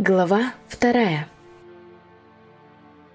Глава вторая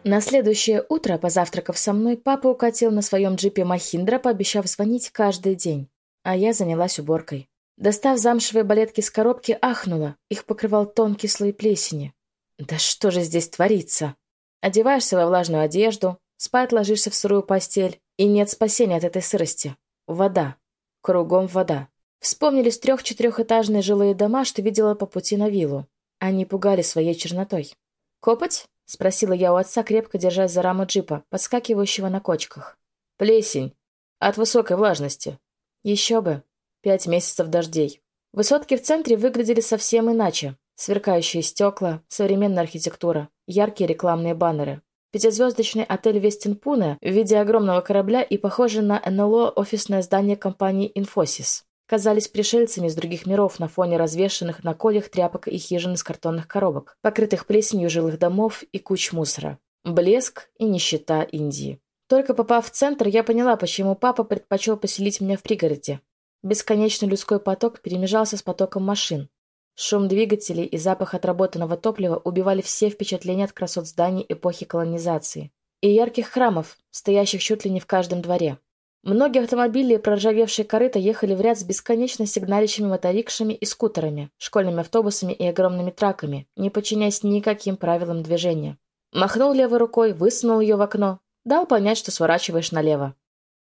На следующее утро, позавтракав со мной, папа укатил на своем джипе Махиндра, пообещав звонить каждый день. А я занялась уборкой. Достав замшевые балетки с коробки, ахнула. Их покрывал тонкий слой плесени. Да что же здесь творится? Одеваешься во влажную одежду, спать ложишься в сырую постель, и нет спасения от этой сырости. Вода. Кругом вода. Вспомнились трех-четырехэтажные жилые дома, что видела по пути на виллу. Они пугали своей чернотой. «Копоть?» — спросила я у отца, крепко держась за раму джипа, подскакивающего на кочках. «Плесень. От высокой влажности». «Еще бы. Пять месяцев дождей». Высотки в центре выглядели совсем иначе. Сверкающие стекла, современная архитектура, яркие рекламные баннеры. Пятизвездочный отель Вестинпуне в виде огромного корабля и похожий на НЛО офисное здание компании «Инфосис» казались пришельцами из других миров на фоне развешанных на колях тряпок и хижин из картонных коробок, покрытых плесенью жилых домов и куч мусора. Блеск и нищета Индии. Только попав в центр, я поняла, почему папа предпочел поселить меня в пригороде. Бесконечный людской поток перемежался с потоком машин. Шум двигателей и запах отработанного топлива убивали все впечатления от красот зданий эпохи колонизации и ярких храмов, стоящих чуть ли не в каждом дворе. Многие автомобили и проржавевшие корыта ехали в ряд с бесконечно сигналищими моторикшами и скутерами, школьными автобусами и огромными траками, не подчиняясь никаким правилам движения. Махнул левой рукой, высунул ее в окно, дал понять, что сворачиваешь налево.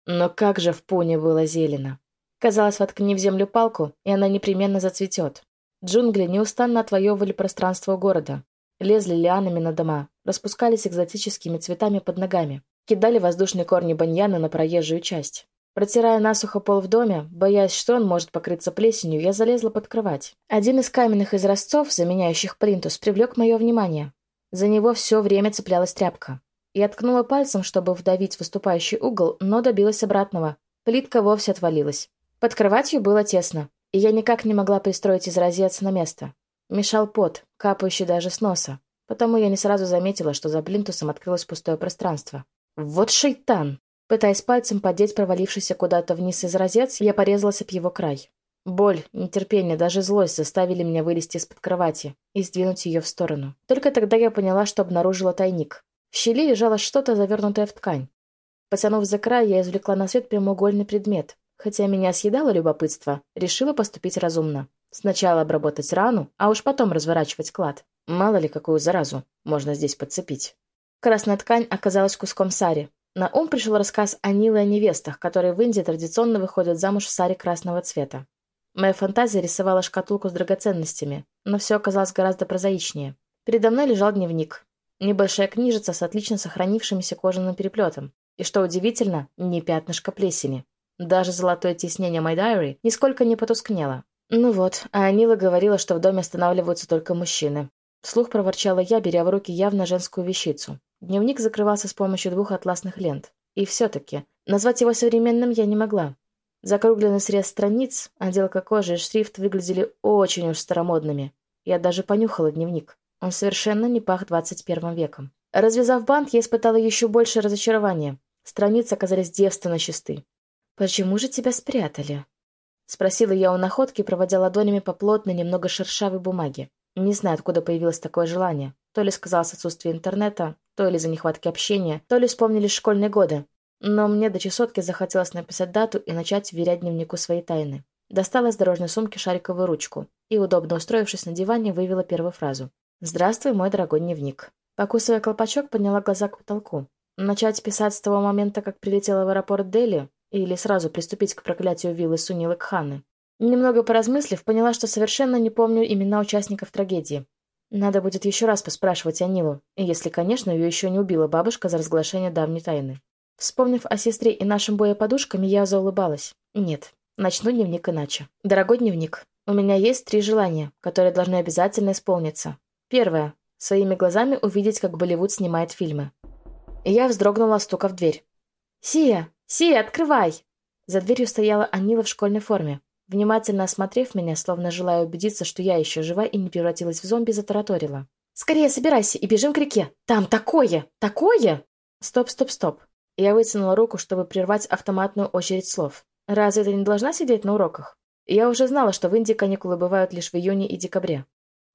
Но как же в пуне было зелено. Казалось, воткни в землю палку, и она непременно зацветет. Джунгли неустанно отвоевывали пространство города, лезли лианами на дома, распускались экзотическими цветами под ногами, Кидали воздушные корни баньяна на проезжую часть. Протирая насухо пол в доме, боясь, что он может покрыться плесенью, я залезла под кровать. Один из каменных изразцов, заменяющих плинтус, привлек мое внимание. За него все время цеплялась тряпка. Я ткнула пальцем, чтобы вдавить выступающий угол, но добилась обратного. Плитка вовсе отвалилась. Под кроватью было тесно, и я никак не могла пристроить изразец на место. Мешал пот, капающий даже с носа. Потому я не сразу заметила, что за плинтусом открылось пустое пространство. «Вот шейтан!» Пытаясь пальцем подеть провалившийся куда-то вниз из розец, я порезалась об его край. Боль, нетерпение, даже злость заставили меня вылезти из-под кровати и сдвинуть ее в сторону. Только тогда я поняла, что обнаружила тайник. В щели лежало что-то, завернутое в ткань. Потянув за край, я извлекла на свет прямоугольный предмет. Хотя меня съедало любопытство, решила поступить разумно. Сначала обработать рану, а уж потом разворачивать клад. Мало ли, какую заразу можно здесь подцепить. Красная ткань оказалась куском сари. На ум пришел рассказ о Ниле и невестах, которые в Индии традиционно выходят замуж в саре красного цвета. Моя фантазия рисовала шкатулку с драгоценностями, но все оказалось гораздо прозаичнее. Передо мной лежал дневник. Небольшая книжица с отлично сохранившимся кожаным переплетом. И, что удивительно, не пятнышко плесени. Даже золотое тиснение My Diary нисколько не потускнело. Ну вот, а Анила говорила, что в доме останавливаются только мужчины. Вслух проворчала я, беря в руки явно женскую вещицу. Дневник закрывался с помощью двух атласных лент. И все-таки, назвать его современным я не могла. Закругленный срез страниц, отделка кожи и шрифт выглядели очень уж старомодными. Я даже понюхала дневник. Он совершенно не пах 21 веком. Развязав бант, я испытала еще больше разочарования. Страницы оказались девственно чисты. «Почему же тебя спрятали?» Спросила я у находки, проводя ладонями по плотной, немного шершавой бумаге. Не знаю, откуда появилось такое желание. То ли сказалось отсутствие интернета, то ли за нехватки общения, то ли вспомнились школьные годы. Но мне до чесотки захотелось написать дату и начать вверять дневнику свои тайны. Достала из дорожной сумки шариковую ручку и, удобно устроившись на диване, вывела первую фразу. «Здравствуй, мой дорогой дневник». Покусывая колпачок, подняла глаза к потолку. Начать писать с того момента, как прилетела в аэропорт Дели, или сразу приступить к проклятию виллы Сунилы Кханы. Немного поразмыслив, поняла, что совершенно не помню имена участников трагедии. Надо будет еще раз поспрашивать Анилу, если, конечно, ее еще не убила бабушка за разглашение давней тайны. Вспомнив о сестре и нашем бое подушками, я заулыбалась. Нет, начну дневник иначе. Дорогой дневник, у меня есть три желания, которые должны обязательно исполниться. Первое. Своими глазами увидеть, как Болливуд снимает фильмы. Я вздрогнула, стука в дверь. «Сия! Сия, открывай!» За дверью стояла Анила в школьной форме. Внимательно осмотрев меня, словно желая убедиться, что я еще жива и не превратилась в зомби, затараторила. «Скорее собирайся и бежим к реке! Там такое! Такое!» «Стоп, стоп, стоп!» Я вытянула руку, чтобы прервать автоматную очередь слов. «Разве ты не должна сидеть на уроках?» Я уже знала, что в Индии каникулы бывают лишь в июне и декабре.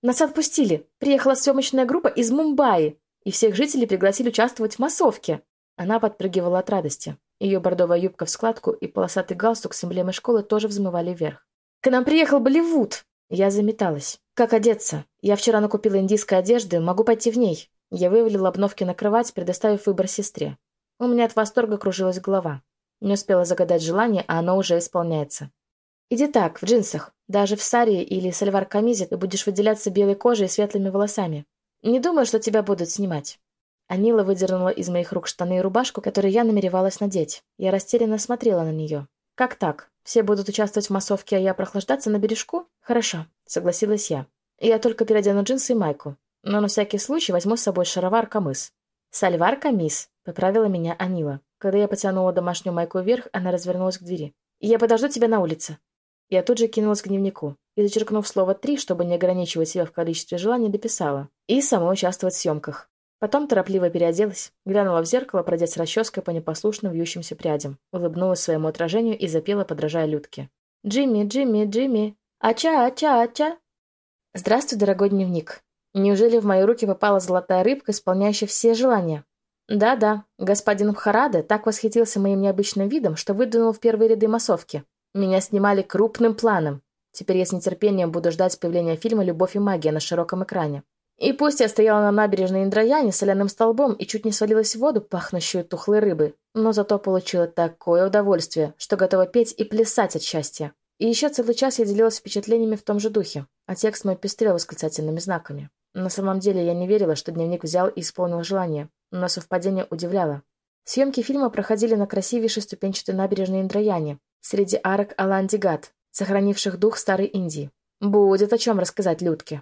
Нас отпустили. Приехала съемочная группа из Мумбаи, и всех жителей пригласили участвовать в массовке». Она подпрыгивала от радости. Ее бордовая юбка в складку и полосатый галстук с эмблемой школы тоже взмывали вверх. «К нам приехал Болливуд!» Я заметалась. «Как одеться? Я вчера накупила индийской одежды, могу пойти в ней». Я вывалила обновки на кровать, предоставив выбор сестре. У меня от восторга кружилась голова. Не успела загадать желание, а оно уже исполняется. «Иди так, в джинсах. Даже в саре или сальвар-камизе ты будешь выделяться белой кожей и светлыми волосами. Не думаю, что тебя будут снимать». Анила выдернула из моих рук штаны и рубашку, которые я намеревалась надеть. Я растерянно смотрела на нее. «Как так? Все будут участвовать в массовке, а я прохлаждаться на бережку? Хорошо», — согласилась я. «Я только переодену джинсы и майку. Но на всякий случай возьму с собой шаровар-камыс». «Сальвар-камис», — поправила меня Анила. Когда я потянула домашнюю майку вверх, она развернулась к двери. «Я подожду тебя на улице». Я тут же кинулась к дневнику и, зачеркнув слово «три», чтобы не ограничивать себя в количестве желаний, дописала. И самой участвовать в съемках. Потом торопливо переоделась, глянула в зеркало, пройдясь расческой по непослушным вьющимся прядям, улыбнулась своему отражению и запела, подражая Людке. «Джимми, Джимми, Джимми! Ача, ача, ача!» «Здравствуй, дорогой дневник. Неужели в мои руки попала золотая рыбка, исполняющая все желания?» Да-да, господин Бхараде так восхитился моим необычным видом, что выдвинул в первые ряды массовки. Меня снимали крупным планом. Теперь я с нетерпением буду ждать появления фильма «Любовь и магия» на широком экране. И пусть я стояла на набережной Индраяне соляным столбом и чуть не свалилась в воду, пахнущую тухлой рыбой, но зато получила такое удовольствие, что готова петь и плясать от счастья. И еще целый час я делилась впечатлениями в том же духе, а текст мой пестрел восклицательными знаками. На самом деле я не верила, что дневник взял и исполнил желание но совпадение удивляло. Съемки фильма проходили на красивейшей ступенчатой набережной Индраяне, среди арок Аландигат, сохранивших дух старой Индии. Будет о чем рассказать Людке.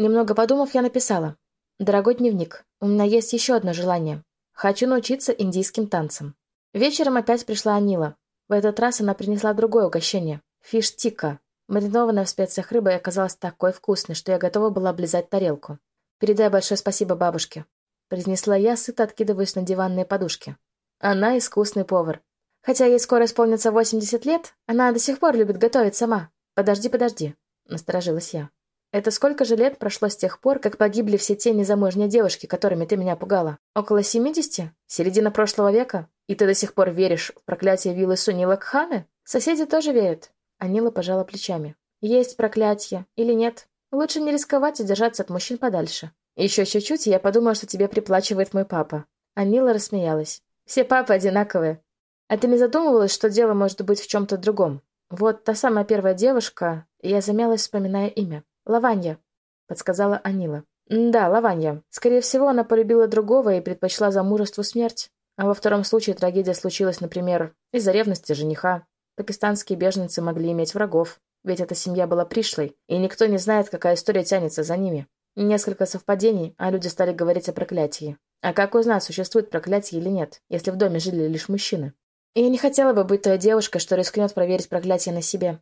Немного подумав, я написала. «Дорогой дневник, у меня есть еще одно желание. Хочу научиться индийским танцам». Вечером опять пришла Анила. В этот раз она принесла другое угощение – фиш-тикка. Маринованная в специях рыба оказалась такой вкусной, что я готова была облизать тарелку. Передай большое спасибо бабушке произнесла я, сыто откидываясь на диванные подушки. Она искусный повар. Хотя ей скоро исполнится восемьдесят лет, она до сих пор любит готовить сама. Подожди, подожди, насторожилась я. Это сколько же лет прошло с тех пор, как погибли все те незамужние девушки, которыми ты меня пугала? Около семидесяти? Середина прошлого века? И ты до сих пор веришь в проклятие виллы Сунила Кханы? Соседи тоже верят. Анила пожала плечами. Есть проклятие или нет? Лучше не рисковать и держаться от мужчин подальше. Еще чуть-чуть, и я подумала, что тебе приплачивает мой папа. А Мила рассмеялась. Все папы одинаковые. А ты не задумывалась, что дело может быть в чем-то другом? Вот та самая первая девушка, я замялась, вспоминая имя. Лаванья, подсказала Анила. Да, Лаванья. Скорее всего, она полюбила другого и предпочла замужеству смерть. А во втором случае трагедия случилась, например, из-за ревности жениха. Пакистанские беженцы могли иметь врагов, ведь эта семья была пришлой, и никто не знает, какая история тянется за ними. Несколько совпадений, а люди стали говорить о проклятии. А как узнать, существует проклятие или нет, если в доме жили лишь мужчины? Я не хотела бы быть той девушкой, что рискнет проверить проклятие на себе.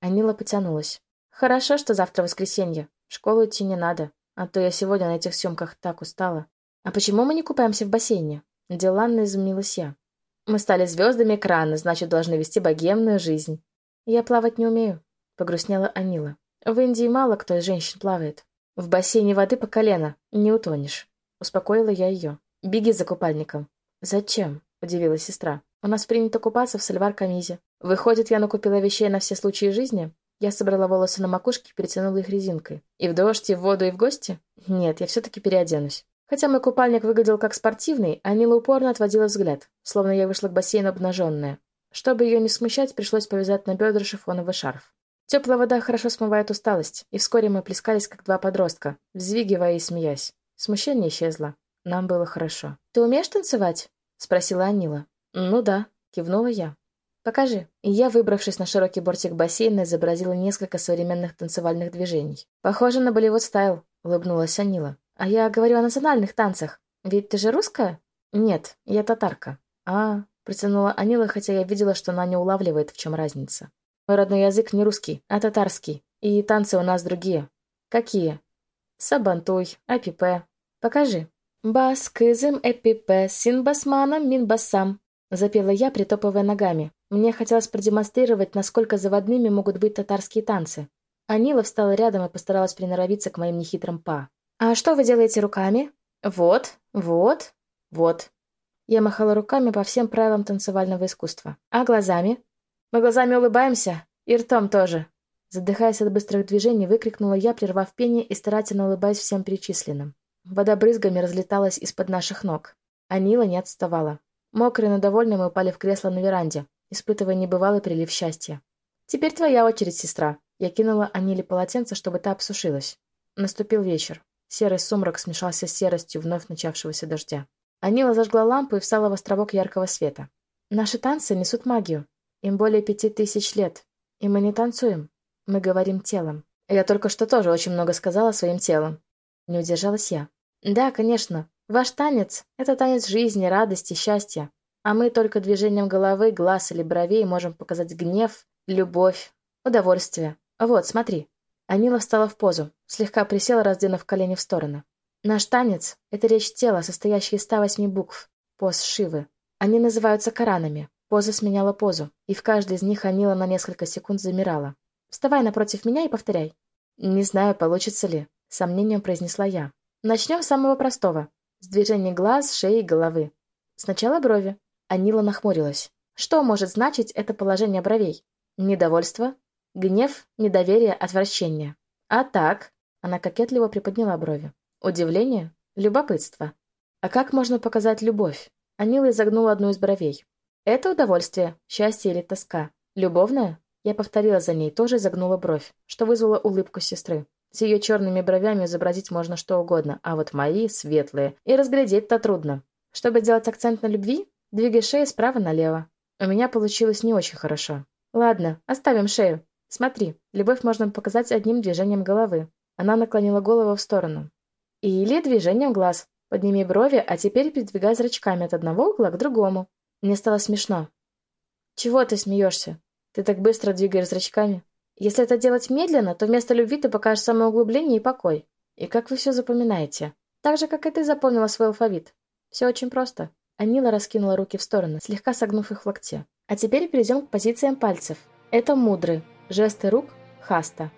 Анила потянулась. Хорошо, что завтра воскресенье. В школу идти не надо, а то я сегодня на этих съемках так устала. А почему мы не купаемся в бассейне? Деланно изумилась я. Мы стали звездами экрана, значит, должны вести богемную жизнь. Я плавать не умею, погрустнела Анила. В Индии мало кто из женщин плавает. В бассейне воды по колено. Не утонешь. Успокоила я ее. Беги за купальником. Зачем? Удивилась сестра. У нас принято купаться в сальвар-камизе. Выходит, я накупила вещей на все случаи жизни? Я собрала волосы на макушке и перетянула их резинкой. И в дождь, и в воду, и в гости? Нет, я все-таки переоденусь. Хотя мой купальник выглядел как спортивный, а Мила упорно отводила взгляд, словно я вышла к бассейну обнаженная. Чтобы ее не смущать, пришлось повязать на бедра шифоновый шарф. Теплая вода хорошо смывает усталость, и вскоре мы плескались, как два подростка, взвигивая и смеясь. Смущение исчезло. Нам было хорошо. «Ты умеешь танцевать?» — спросила Анила. «Ну да», — кивнула я. «Покажи». И я, выбравшись на широкий бортик бассейна, изобразила несколько современных танцевальных движений. «Похоже на болевой стайл», — улыбнулась Анила. «А я говорю о национальных танцах. Ведь ты же русская?» «Нет, я татарка». «А...» — протянула Анила, хотя я видела, что она не улавливает, в чем разница. Мой родной язык не русский, а татарский. И танцы у нас другие. Какие? Сабантуй, апипе. Покажи. Бас, кызым, эпипе, син басманом, мин басам. Запела я, притопывая ногами. Мне хотелось продемонстрировать, насколько заводными могут быть татарские танцы. Анила встала рядом и постаралась приноровиться к моим нехитрым па. «А что вы делаете руками?» «Вот, вот, вот». Я махала руками по всем правилам танцевального искусства. «А глазами?» «Мы глазами улыбаемся, и ртом тоже». Задыхаясь от быстрых движений, выкрикнула я, прервав пение и старательно улыбаясь всем перечисленным. Вода брызгами разлеталась из-под наших ног. Анила не отставала. Мокрые, но довольные мы упали в кресло на веранде, испытывая небывалый прилив счастья. «Теперь твоя очередь, сестра». Я кинула Аниле полотенце, чтобы та обсушилась. Наступил вечер. Серый сумрак смешался с серостью вновь начавшегося дождя. Анила зажгла лампу и встала в островок яркого света. «Наши танцы несут магию. Им более пяти тысяч лет. И мы не танцуем. Мы говорим телом. Я только что тоже очень много сказала своим телом. Не удержалась я. Да, конечно. Ваш танец — это танец жизни, радости, счастья. А мы только движением головы, глаз или бровей можем показать гнев, любовь, удовольствие. Вот, смотри. Анила встала в позу, слегка присела, раздвинув колени в стороны. Наш танец — это речь тела, состоящая из 108 букв, поз Шивы. Они называются каранами. Поза сменяла позу, и в каждой из них Анила на несколько секунд замирала, Вставай напротив меня и повторяй. Не знаю, получится ли, сомнением произнесла я. Начнем с самого простого. С движения глаз, шеи и головы. Сначала брови. Анила нахмурилась. Что может значить это положение бровей? Недовольство? Гнев? Недоверие? Отвращение? А так? Она кокетливо приподняла брови. Удивление? Любопытство. А как можно показать любовь? Анила изогнула одну из бровей. Это удовольствие, счастье или тоска. Любовное? Я повторила за ней, тоже загнула бровь, что вызвало улыбку сестры. С ее черными бровями изобразить можно что угодно, а вот мои светлые, и разглядеть-то трудно. Чтобы сделать акцент на любви, двигай шею справа налево. У меня получилось не очень хорошо. Ладно, оставим шею. Смотри, любовь можно показать одним движением головы. Она наклонила голову в сторону. Или движением глаз. Подними брови, а теперь передвигай зрачками от одного угла к другому. Мне стало смешно. Чего ты смеешься? Ты так быстро двигаешь зрачками. Если это делать медленно, то вместо любви ты покажешь самоуглубление и покой. И как вы все запоминаете? Так же, как и ты запомнила свой алфавит. Все очень просто. Анила раскинула руки в стороны, слегка согнув их в локте. А теперь перейдем к позициям пальцев. Это мудры. Жесты рук – хаста.